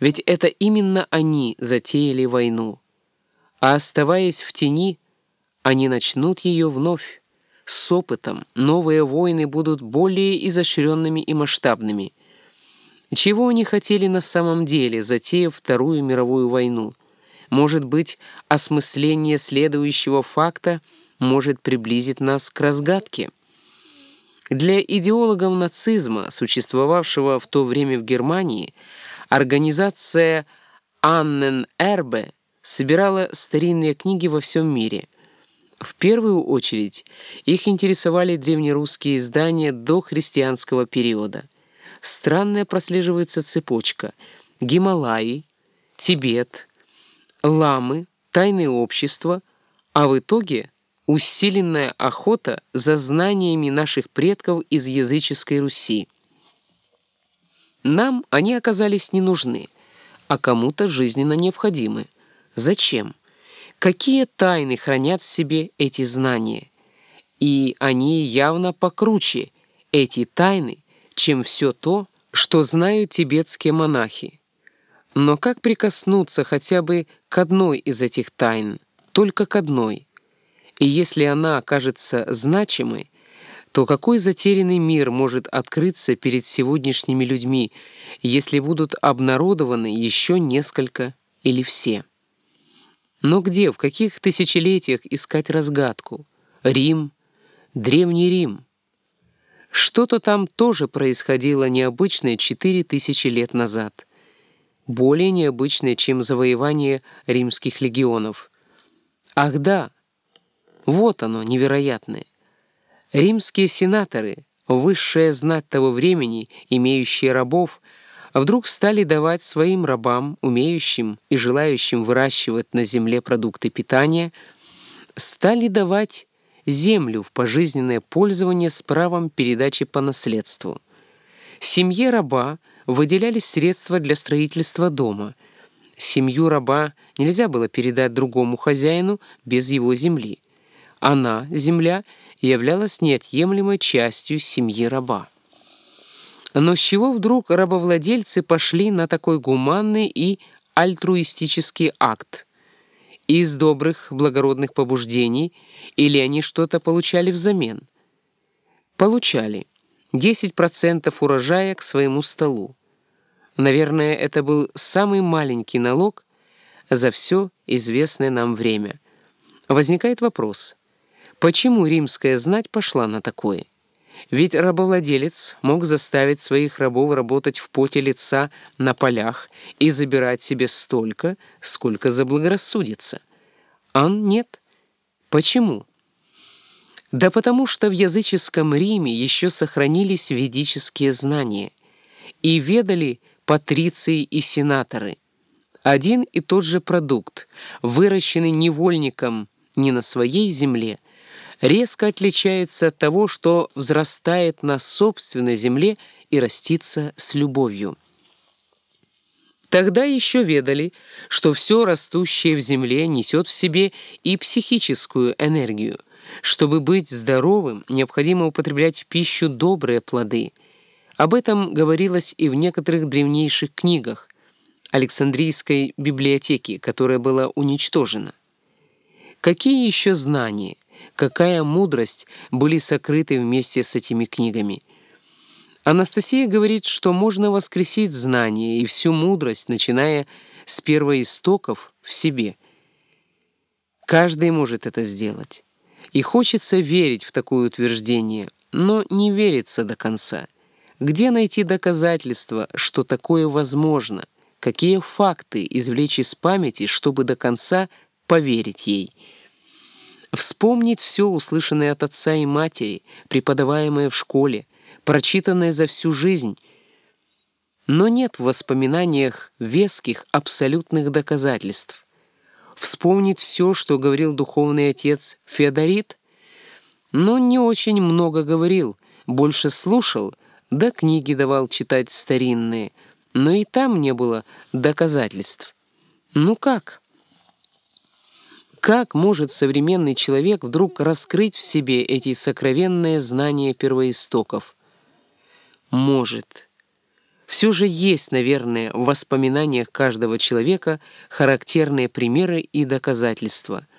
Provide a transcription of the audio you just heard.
Ведь это именно они затеяли войну. А оставаясь в тени, они начнут ее вновь. С опытом новые войны будут более изощренными и масштабными. Чего они хотели на самом деле, затеяв Вторую мировую войну? Может быть, осмысление следующего факта может приблизить нас к разгадке? Для идеологов нацизма, существовавшего в то время в Германии, организация «Аннен Эрбе» собирала старинные книги во всем мире. В первую очередь их интересовали древнерусские издания до христианского периода. Странная прослеживается цепочка. Гималаи, Тибет, Ламы, Тайные общества, а в итоге усиленная охота за знаниями наших предков из языческой Руси. Нам они оказались не нужны, а кому-то жизненно необходимы. Зачем? Какие тайны хранят в себе эти знания? И они явно покруче, эти тайны, чем все то, что знают тибетские монахи. Но как прикоснуться хотя бы к одной из этих тайн, только к одной? И если она окажется значимой, то какой затерянный мир может открыться перед сегодняшними людьми, если будут обнародованы еще несколько или все? Но где, в каких тысячелетиях искать разгадку? Рим, Древний Рим. Что-то там тоже происходило необычное четыре тысячи лет назад. Более необычное, чем завоевание римских легионов. Ах да, вот оно, невероятное. Римские сенаторы, высшая знать того времени, имеющие рабов, вдруг стали давать своим рабам, умеющим и желающим выращивать на земле продукты питания, стали давать землю в пожизненное пользование с правом передачи по наследству. Семье раба выделялись средства для строительства дома. Семью раба нельзя было передать другому хозяину без его земли. Она, земля, являлась неотъемлемой частью семьи раба. Но с чего вдруг рабовладельцы пошли на такой гуманный и альтруистический акт? Из добрых, благородных побуждений или они что-то получали взамен? Получали. 10% урожая к своему столу. Наверное, это был самый маленький налог за все известное нам время. Возникает вопрос, почему римская знать пошла на такое? Ведь рабовладелец мог заставить своих рабов работать в поте лица на полях и забирать себе столько, сколько заблагорассудится. Ан нет. Почему? Да потому что в языческом Риме еще сохранились ведические знания и ведали патриции и сенаторы. Один и тот же продукт, выращенный невольником не на своей земле, резко отличается от того, что взрастает на собственной земле и растится с любовью. Тогда еще ведали, что все растущее в земле несет в себе и психическую энергию. Чтобы быть здоровым, необходимо употреблять в пищу добрые плоды. Об этом говорилось и в некоторых древнейших книгах Александрийской библиотеки, которая была уничтожена. Какие еще знания? Какая мудрость были сокрыты вместе с этими книгами. Анастасия говорит, что можно воскресить знание и всю мудрость, начиная с первоистоков в себе. Каждый может это сделать. И хочется верить в такое утверждение, но не верится до конца. Где найти доказательства, что такое возможно? Какие факты извлечь из памяти, чтобы до конца поверить ей? Вспомнить все услышанное от отца и матери, преподаваемое в школе, прочитанное за всю жизнь. Но нет в воспоминаниях веских абсолютных доказательств. Вспомнить все, что говорил духовный отец Феодорит, но не очень много говорил, больше слушал, да книги давал читать старинные, но и там не было доказательств. Ну как? Как может современный человек вдруг раскрыть в себе эти сокровенные знания первоистоков? Может. все же есть, наверное, в воспоминаниях каждого человека характерные примеры и доказательства –